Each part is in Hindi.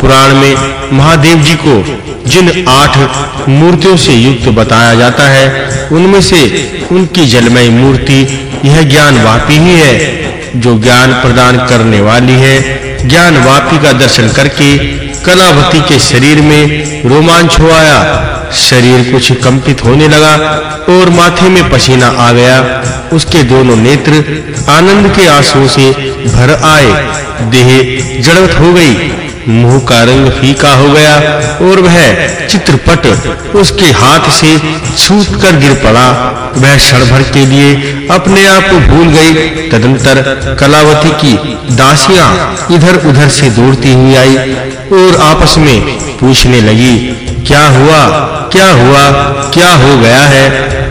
पुराण में महादेव जी को जिन आठ मूर्तियों से युक्त बताया जाता है, उनमें से उनकी जलमय मूर्ति यह ज्ञान वापी ही है, जो ज्ञान प्रदान करने वाली है। ज्ञान वापी का दर्शन करके कलावती के शरीर में रोमांच हो आया, शरीर कुछ कंपित होने लगा और माथे में पसीना आ गया। उसके दोनों नेत्र आनंद के आंसुओं से भर आए, देह जड़वत हो गई मुँह का रंग फीका हो गया और वह चित्रपट उसके हाथ से छूट कर गिर पड़ा। वह क्षण भर के लिए अपने आप को भूल गई। तदंतर कलावती की दासियाँ इधर-उधर से दौड़ती हुई आई और आपस में पूछने लगी, क्या हुआ? क्या हुआ? क्या हो गया है?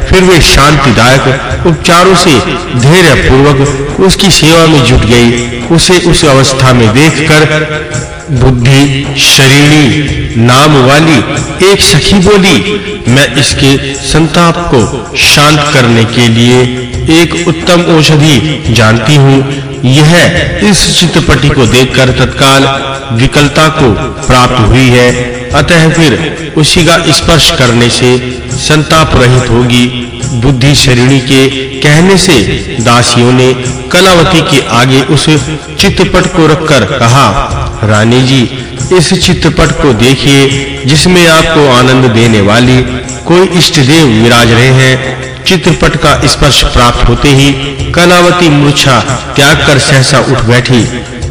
फिर वे शांतिदायक उपचारों से धैर्य पूर्वक उसकी सेवा में जुट गई। उसे उस अवस्था में देखकर बुद्धि, शरीरी, नाम वाली एक सखी बोली, मैं इसके संताप को शांत करने के लिए एक उत्तम औषधि जानती हूँ। यह इस चित्रपटी को देखकर तत्काल विकलता को प्राप्त हुई है। अतः फिर उसी का स्पर्श करने से संताप रहित होगी। बुद्धि शरीरी के कहने से दासियों ने कलावती के आगे उस चित्रपट को रखकर कहा रानी जी, इस चित्रपट को देखिए, जिसमें आपको आनंद देने वाली कोई इष्ट देव विराज रहे हैं। चित्रपट का स्पर्श प्राप्त होते ही कलावती मूर्छा त्याग कर सहसा उठ बैठी।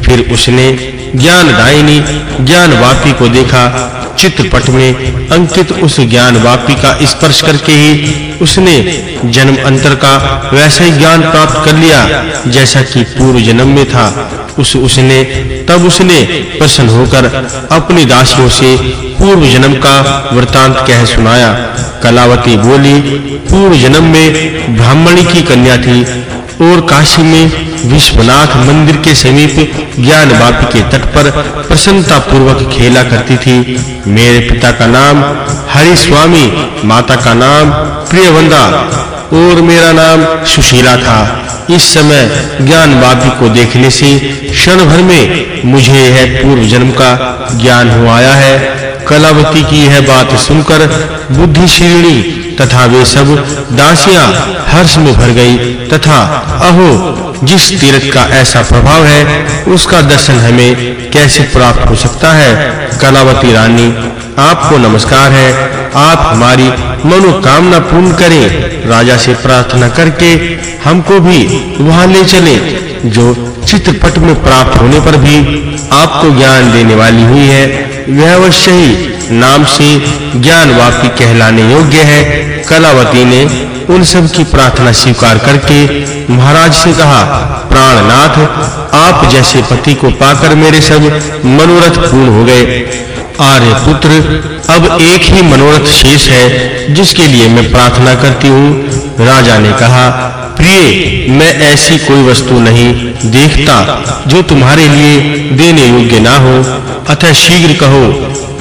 फिर उसने ज्ञान दायिनी ज्ञान वापी को देखा। चित्रपट में अंकित उस ज्ञान वापी का स्पर्श करके ही उसने जन्म अंतर का वैसा ही ज्ञान प्राप्त कर लिया, जैसा कि पूर्व जन्म में था। उस उसने तब उसने प्रसन्न होकर अपनी दासियों से पूर्व जन्म का वृतांत कह सुनाया। कलावती बोली, पूर्व जन्म में ब्राह्मणी की कन्या थी और काशी में विश्वनाथ मंदिर के समीप ज्ञान वापी के तट पर प्रसन्नता पूर्वक खेला करती थी। मेरे पिता का नाम हरि स्वामी माता का नाम प्रियवंदा और मेरा नाम सुशीला था। इस समय ज्ञान बापी को देखने से क्षण भर में मुझे यह पूर्व जन्म का ज्ञान हो आया है। कलावती की यह बात सुनकर बुद्धि श्रीणी तथा वे सब दासियाँ हर्ष में भर गई तथा, अहो, जिस तीर्थ का ऐसा प्रभाव है, उसका दर्शन हमें कैसे प्राप्त हो सकता है? कलावती रानी, आपको नमस्कार है। आप हमारी मनोकामना पूर्ण करें। राजा से प्रार्थना करके हमको भी वहाँ ले चलें, जो चित्रपट में प्राप्त होने पर भी आपको ज्ञान देने वाली हुई है। वह अवश्य ही नाम से ज्ञान वापी कहलाने योग्य है। कलावती ने उन सब की प्रार्थना स्वीकार करके महाराज से कहा, प्राणनाथ, आप जैसे पति को पाकर मेरे सब मनोरथ पूर्ण हो गए। आर्य पुत्र, अब एक ही मनोरथ शेष है, जिसके लिए मैं प्रार्थना करती हूँ। राजा ने कहा, प्रिय, मैं ऐसी कोई वस्तु नहीं देखता, जो तुम्हारे लिए देने योग्य ना हो। अतः शीघ्र कहो,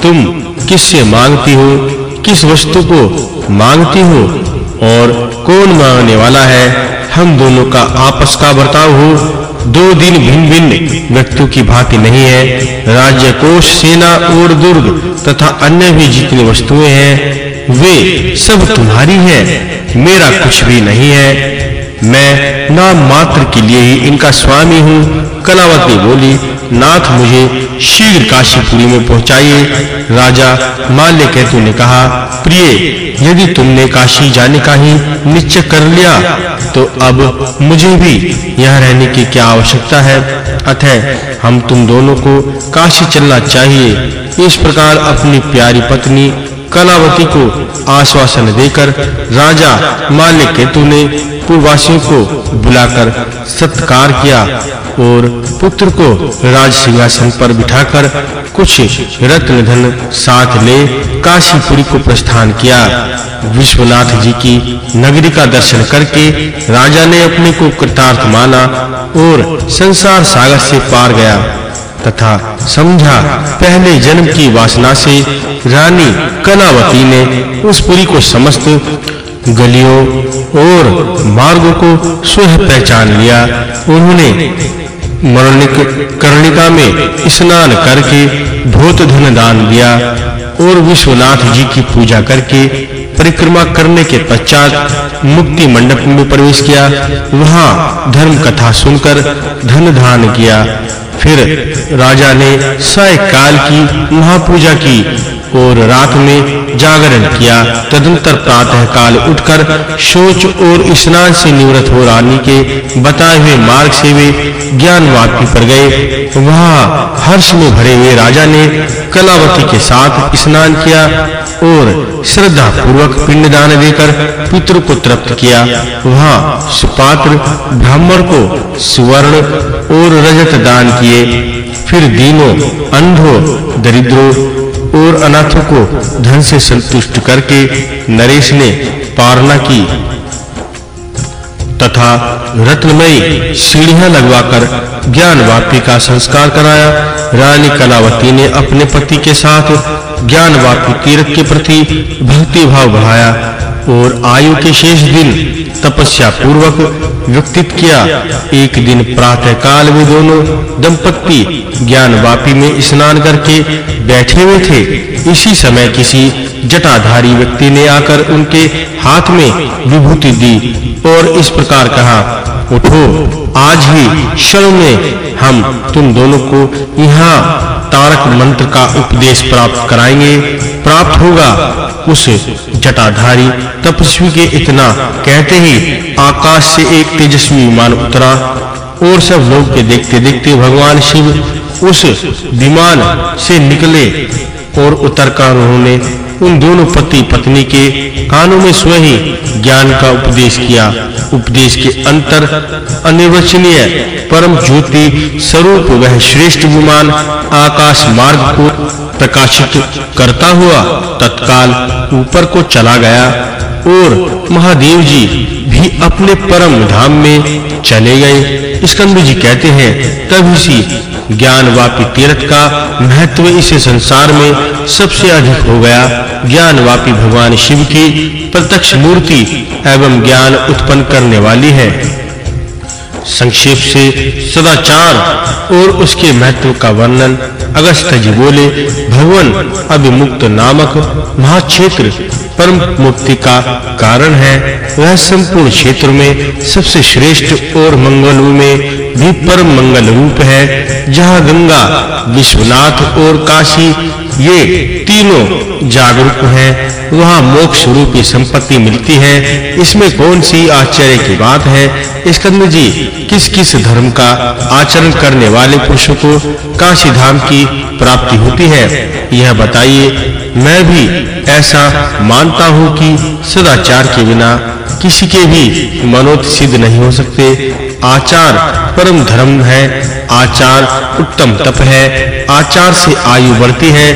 तुम किससे मांगती हो, किस वस्तु को मांगती हो और कौन मांगने वाला है, हम दोनों का आपस का बर्ताव हो। दो दिन भिन्न-भिन्न व्यक्तियों की भांति नहीं है। राज्य, कोष, सेना और दुर्ग तथा अन्य भी जितनी वस्तुएँ हैं, वे सब तुम्हारी हैं। मेरा कुछ भी नहीं है। मैं नाम मात्र के लिए ही इनका स्वामी हूँ, कलावती बोली। नाथ मुझे शीघ्र काशीपुरी में पहुंचाइए। राजा माल्य केतु ने कहा, प्रिय, यदि तुमने काशी जाने का ही निश्चय कर लिया तो अब मुझे भी यहाँ रहने की क्या आवश्यकता है? अतः हम तुम दोनों को काशी चलना चाहिए। इस प्रकार अपनी प्यारी पत्नी कलावती को आश्वासन देकर राजा माल्य केतु ने पूर्ववासियों को बुलाकर सत्कार किया और पुत्र को राज सिंहासन पर बिठाकर कुछ रत्न धन साथ ले काशीपुरी को प्रस्थान किया। विश्वनाथ जी की नगरी का दर्शन करके राजा ने अपने को कृतार्थ माना और संसार सागर से पार गया। तथा समझा पहले जन्म की वासना से रानी कलावती ने उस पुरी को समस्त गलियों और मार्गों को स्वयं पहचान लिया। उन्होंने मरणिक कर्णिका में स्नान करके भूत धन दान दिया और विश्वनाथ जी की पूजा करके परिक्रमा करने के पश्चात मुक्ति मंडप में प्रवेश किया। वहाँ धर्म कथा सुनकर धन दान किया। फिर राजा ने साय काल की महापूजा की और रात में जागरण किया। तदंतर प्रातः काल उठकर शौच और स्नान से निवृत्त हो रानी के बताए हुए मार्ग से वे ज्ञान वापी पर गए। वहाँ हर्ष में भरे हुए राजा ने कलावती के साथ स्नान किया। और श्रद्धा पूर्वक पिंडदान देकर पितृ को तृप्त किया। वहाँ सुपात्र ब्राह्मण को सुवर्ण और रजत दान किए। फिर दीनों, अंधों, दरिद्रों और अनाथों को धन से संतुष्ट करके नरेश ने पारना की तथा रत्नमयी सीढ़ियाँ लगवाकर ज्ञान वापी का संस्कार कराया। रानी कलावती ने अपने पति के साथ ज्ञान वापी तीर्थ के प्रति भक्ति भाव बढ़ाया और आयु के शेष दिन तपस्या पूर्वक व्यक्तित किया। एक दिन प्रातः काल में दोनों दंपत्ति ज्ञान वापी में स्नान करके बैठे हुए थे। इसी समय किसी जटाधारी व्यक्ति ने आकर उनके हाथ में विभूति दी और इस प्रकार कहा, उठो, आज ही क्षण में हम तुम दोनों को यहाँ तारक मंत्र का उपदेश प्राप्त कराएँगे, प्राप्त होगा उस जटाधारी। तपस्वी के इतना कहते ही आकाश से एक तेजस्वी विमान उतरा और सब लोग के देखते देखते भगवान शिव उस विमान से निकले और उतरकर उन्होंने उन दोनों पति पत्नी के कानों में स्वयं ही ज्ञान का उपदेश किया। उपदेश के अंतर अनिर्वचनीय, परम ज्योति स्वरूप वह श्रेष्ठ विमान आकाश मार्ग को प्रकाशित करता हुआ तत्काल ऊपर को चला गया। और महादेव जी भी अपने परम धाम में चले गए। स्कंद जी कहते हैं, तब ज्ञान वापी तीर्थ का महत्व इस संसार में सबसे अधिक हो गया। ज्ञान वापी भगवान शिव की प्रत्यक्ष मूर्ति एवं ज्ञान उत्पन्न करने वाली है। संक्षेप से सदाचार और उसके महत्व का वर्णन अगस्त जी बोले, भगवान, अभिमुक्त नामक महाक्षेत्र परम मुक्ति का कारण है। वह संपूर्ण क्षेत्र में सबसे श्रेष्ठ और मंगल में भी परम मंगल रूप है, जहाँ गंगा, विश्वनाथ और काशी ये तीनों जागरूक हैं। वहाँ मोक्ष रूपी संपत्ति मिलती है। इसमें कौन सी आश्चर्य की बात है? स्कंद जी किस किस धर्म का आचरण करने वाले पुरुषों को काशी धाम की प्राप्ति होती है? यह बताइए। मैं भी ऐसा मानता हूँ कि सदाचार के बिना किसी के भी मनोत सिद्ध नहीं हो सकते। आचार परम धर्म है, आचार उत्तम तप है, आचार से आयु बढ़ती है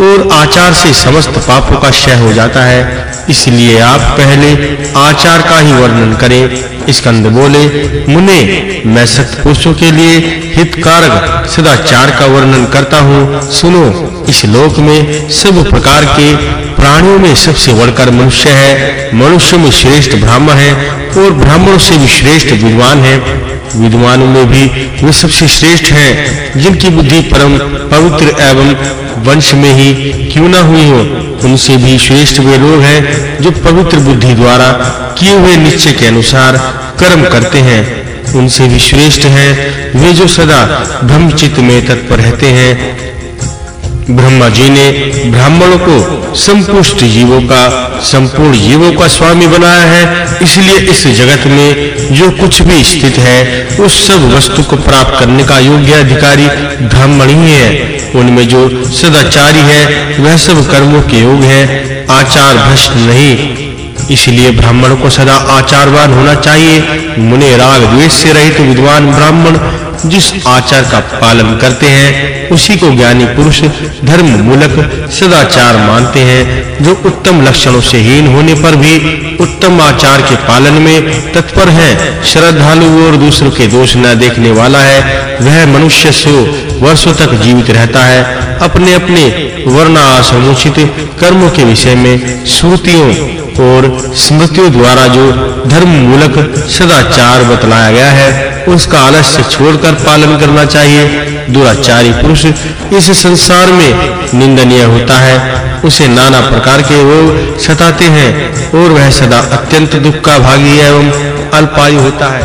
और आचार से समस्त पापों का क्षय हो जाता है। इसलिए आप पहले आचार का ही वर्णन करें। स्कंद बोले, मुने, मैं सत्पुरुषों के लिए हितकारक सदाचार का वर्णन करता हूँ। सुनो, इस लोक में सब प्रकार के प्राणियों में सबसे बढ़कर मनुष्य है। मनुष्य में श्रेष्ठ ब्राह्मण है और ब्राह्मणों से भी श्रेष्ठ विद्वान है। विद्वानों में भी वे सबसे श्रेष्ठ हैं, जिनकी बुद्धि परम पवित्र एवं वंश में ही क्यों ना हुई हो। उनसे भी श्रेष्ठ वे लोग हैं, जो पवित्र बुद्धि द्वारा किए हुए निश्चय के अनुसार कर्म करते हैं। उनसे भी श्रेष्ठ हैं, वे जो सदा ब्रह्मचित में तत्पर रहते हैं ब्रह्मा जी ने ब्राह्मणों को संपुष्ट जीवों का, संपूर्ण जीवों का स्वामी बनाया है। इसलिए इस जगत में जो कुछ भी स्थित है, उस सब वस्तु को प्राप्त करने का योग्य अधिकारी ब्राह्मण ही है। उनमें जो सदाचारी है, वह सब कर्मों के योग है। आचार भ्रष्ट नहीं। इसलिए ब्राह्मण को सदा आचारवान होना चाहिए। मुने राग द्वेष से रहित विद्वान ब्राह्मण जिस आचार का पालन करते हैं, उसी को ज्ञानी पुरुष धर्म मूलक सदाचार मानते हैं, जो उत्तम लक्षणों से हीन होने पर भी उत्तम आचार के पालन में तत्पर है। श्रद्धालु और दूसरों के दोष न देखने वाला है, वह मनुष्य सो वर्षों तक जीवित रहता है अपने अपने वर्ण आश्रमोचित कर्मों के विषय में श्रुतियों और स्मृतियों द्वारा जो धर्म मूलक सदाचार बतलाया गया है उसका आलस्य छोड़कर पालन करना चाहिए। दुराचारी पुरुष इस संसार में निंदनीय होता है। उसे नाना प्रकार के रोग सताते हैं और वह सदा अत्यंत दुख का भागी एवं अल्पायु होता है।